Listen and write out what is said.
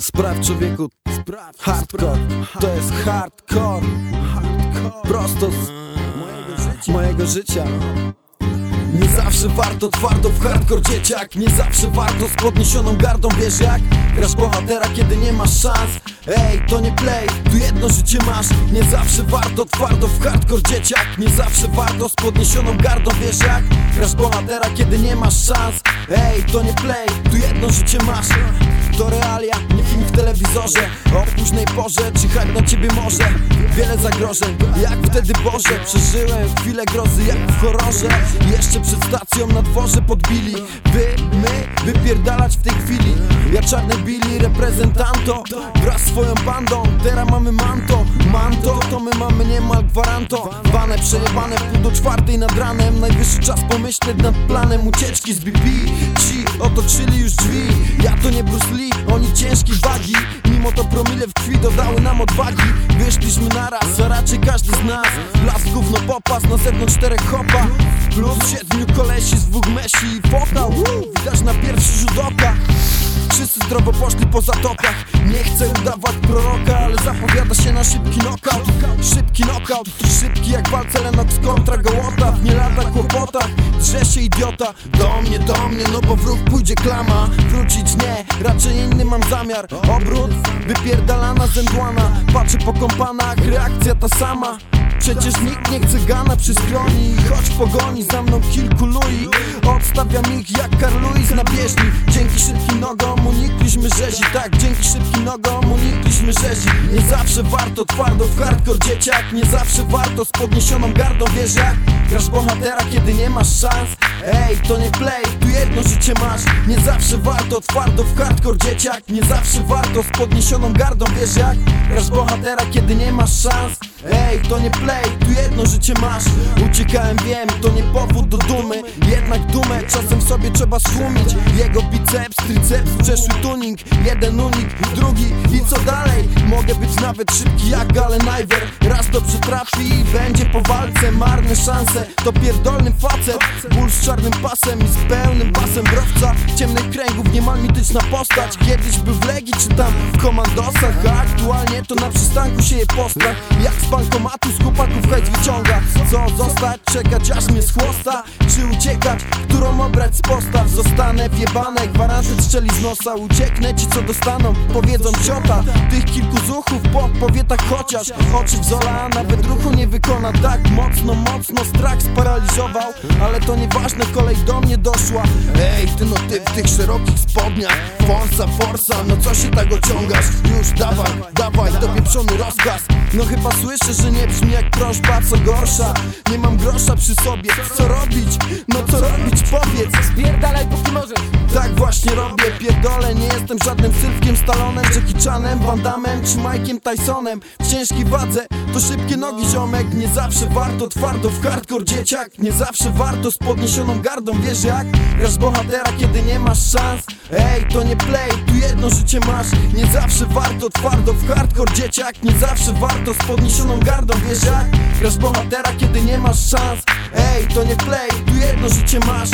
Spraw człowieku, spraw hardcore To jest hardcore. Prosto z mojego życia. Nie zawsze warto twardo w hardcore dzieciak. Nie zawsze warto z podniesioną gardą Wiesz jak? Grasz bohatera kiedy nie masz szans Ej, to nie play, tu jedno życie masz. Nie zawsze warto twardo w hardcore dzieciak. Nie zawsze warto z podniesioną gardą Wiesz jak? Grasz bohatera kiedy nie masz szans. Ej, to nie play, tu jedno życie masz. To realia, nie film w telewizorze. O późnej porze, czyhać na ciebie może? Wiele zagrożeń, jak wtedy Boże? Przeżyłem chwilę grozy jak w horrorze. Jeszcze przed stacją na dworze podbili. Wy, my, wypierdalać w tej chwili Ja czarny Billy, reprezentanto Wraz z swoją bandą, teraz mamy manto. Manto, to my mamy niemal gwaranto. Wane, przejebane w pół do czwartej nad ranem. Najwyższy czas pomyśleć nad planem ucieczki z BP Ci otoczyli już drzwi. Ja to nie Bruce Lee, oni ciężkiej wagi. Mimo to promile w krwi dodały nam odwagi. Wyszliśmy naraz, a raczej każdy z nas. Blask gówno popas, na zewnątrz czterech hopa Plus siedmiu kolesi z dwóch mesi i Woo, Widać na Wszyscy zdrowo poszli po zatokach Nie chcę udawać proroka, ale zapowiada się na szybki knockout. Szybki knockout, szybki jak walce Lennox kontra Gołota. W nie lata kłopotach, drze się idiota. Do mnie, do mnie, no bo w ruch pójdzie klama. Wrócić nie, raczej inny mam zamiar. Obrót, wypierdalana zędłana Patrzę po kompanach, reakcja ta sama Przecież nikt nie chce gana przy skroni. Choć pogoni za mną kilku lui Odstawiam ich jak Carl Lewis na bieżni. Dzięki szybkim nogom unikliśmy rzezi. Tak, dzięki szybkim nogom unikliśmy rzezi. Nie zawsze warto twardo w hardcore dzieciak. Nie zawsze warto z podniesioną gardą Wiesz jak? Grasz bohatera kiedy nie masz szans. Ej, to nie play, tu jedno życie masz. Nie zawsze warto twardo w hardcore dzieciak. Nie zawsze warto z podniesioną gardą Wiesz jak? Grasz bohatera kiedy nie masz szans Ej, to nie play, tu jedno życie masz. Uciekałem, wiem, to nie powód do dumy. Jednak dumę czasem sobie trzeba stłumić. Jego biceps, triceps, przeszły tuning. Jeden unik, drugi i co dalej? Mogę być nawet szybki jak Galen Iver. Raz to przytrafi i będzie po walce. Marne szanse, to pierdolny facet. Ból z czarnym pasem i z pełnym pasem browca. Ciemnych kręgów, niemal mityczna postać. Kiedyś był w Legii czy tam w komandosach. A aktualnie to na przystanku się je postrach Jak z bankomatu z chłopaków hejt wyciąga. Co zostać, czekać aż mnie schłosta. Czy uciekać, którą obrać z postaw. Zostanę wjebane, gwaranty strzeli z nosa. Ucieknę ci co dostaną, powiedzą ciota. Tych kilku zuchów po powietach chociaż. Oczy w zola, a nawet ruchu nie wykona. Tak mocno, mocno strach sparaliżował Ale to nieważne, kolej do mnie doszła. Ej, ty no ty w tych szerokich spodniach. Forsa, forsa, no co się tak ociągasz? Już dawaj, dawaj, dopieprzony rozkaz No chyba słyszę, że nie brzmi jak prośba, co gorsza. Nie mam grosza przy sobie, co robić? No co robić, powiedz. Spierdalaj póki możesz. Tak właśnie robię, pierdolę Nie jestem żadnym Sylwkiem Stalonem, Jackie Chanem, Van Damme czy Mike'iem Tysonem W ciężkiej wadze. To szybkie nogi ziomek Nie zawsze warto twardo w hardcore dzieciak. Nie zawsze warto z podniesioną gardą Wiesz jak? Grasz bohatera kiedy nie masz szans. Ej, to nie play, tu jedno życie masz. Nie zawsze warto twardo w hardcore dzieciak. Nie zawsze warto z podniesioną gardą Wiesz jak? Grasz bohatera kiedy nie masz szans. Ej, to nie play, tu jedno życie masz